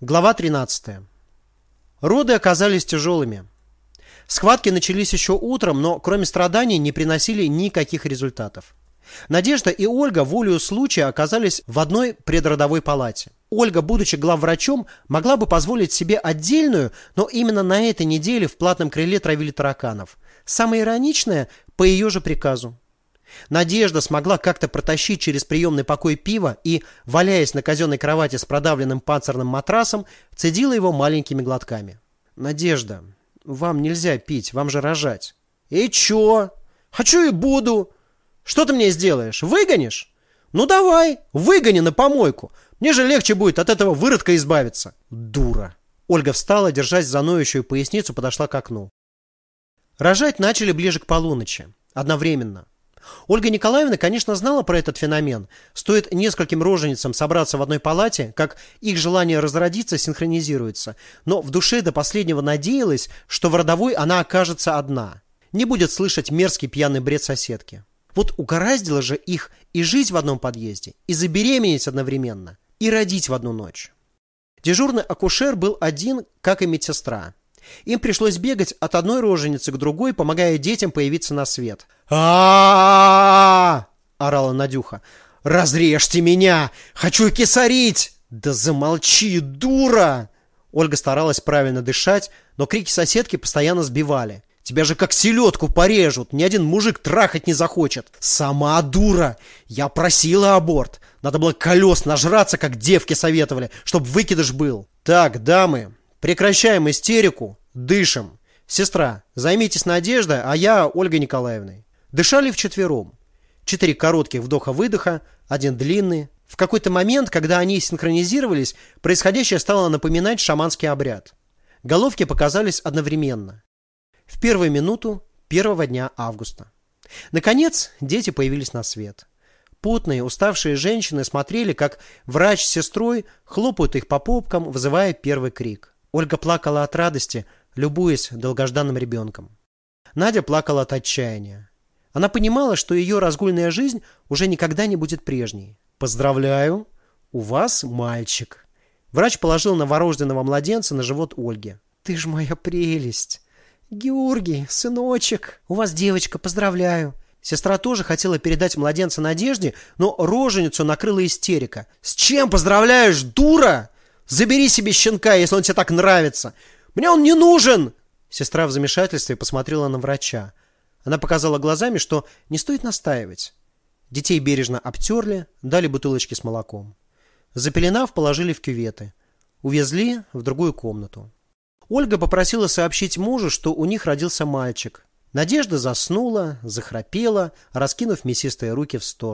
Глава 13. Роды оказались тяжелыми. Схватки начались еще утром, но кроме страданий не приносили никаких результатов. Надежда и Ольга волею случая оказались в одной предродовой палате. Ольга, будучи главврачом, могла бы позволить себе отдельную, но именно на этой неделе в платном крыле травили тараканов. Самое ироничное – по ее же приказу. Надежда смогла как-то протащить через приемный покой пива и, валяясь на казенной кровати с продавленным панцирным матрасом, цедила его маленькими глотками. «Надежда, вам нельзя пить, вам же рожать». «И чё? Хочу и буду. Что ты мне сделаешь? Выгонишь? Ну давай, выгони на помойку. Мне же легче будет от этого выродка избавиться». «Дура». Ольга встала, держась за ноющую поясницу, подошла к окну. Рожать начали ближе к полуночи. Одновременно. Ольга Николаевна, конечно, знала про этот феномен. Стоит нескольким роженицам собраться в одной палате, как их желание разродиться синхронизируется. Но в душе до последнего надеялась, что в родовой она окажется одна. Не будет слышать мерзкий пьяный бред соседки. Вот угораздило же их и жить в одном подъезде, и забеременеть одновременно, и родить в одну ночь. Дежурный акушер был один, как и медсестра. Им пришлось бегать от одной роженицы к другой, помогая детям появиться на свет. а орала Надюха. «Разрежьте меня! Хочу кисарить!» «Да замолчи, дура!» Ольга старалась правильно дышать, но крики соседки постоянно сбивали. Тебя же как селедку порежут, ни один мужик трахать не захочет. Сама дура. Я просила аборт. Надо было колес нажраться, как девки советовали, чтобы выкидыш был. Так, дамы, прекращаем истерику Дышим. Сестра, займитесь Надеждой, а я Ольгой Николаевной. Дышали вчетвером. Четыре коротких вдоха-выдоха, один длинный. В какой-то момент, когда они синхронизировались, происходящее стало напоминать шаманский обряд. Головки показались одновременно. В первую минуту первого дня августа. Наконец, дети появились на свет. Потные, уставшие женщины смотрели, как врач с сестрой хлопают их по попкам, вызывая первый крик. Ольга плакала от радости, любуясь долгожданным ребенком. Надя плакала от отчаяния. Она понимала, что ее разгульная жизнь уже никогда не будет прежней. «Поздравляю, у вас мальчик». Врач положил новорожденного младенца на живот Ольги. «Ты ж моя прелесть!» «Георгий, сыночек, у вас девочка, поздравляю!» Сестра тоже хотела передать младенца Надежде, но роженицу накрыла истерика. «С чем поздравляешь, дура? Забери себе щенка, если он тебе так нравится. Мне он не нужен!» Сестра в замешательстве посмотрела на врача. Она показала глазами, что не стоит настаивать. Детей бережно обтерли, дали бутылочки с молоком. Запеленав, положили в кюветы. Увезли в другую комнату. Ольга попросила сообщить мужу, что у них родился мальчик. Надежда заснула, захрапела, раскинув мясистые руки в сторону.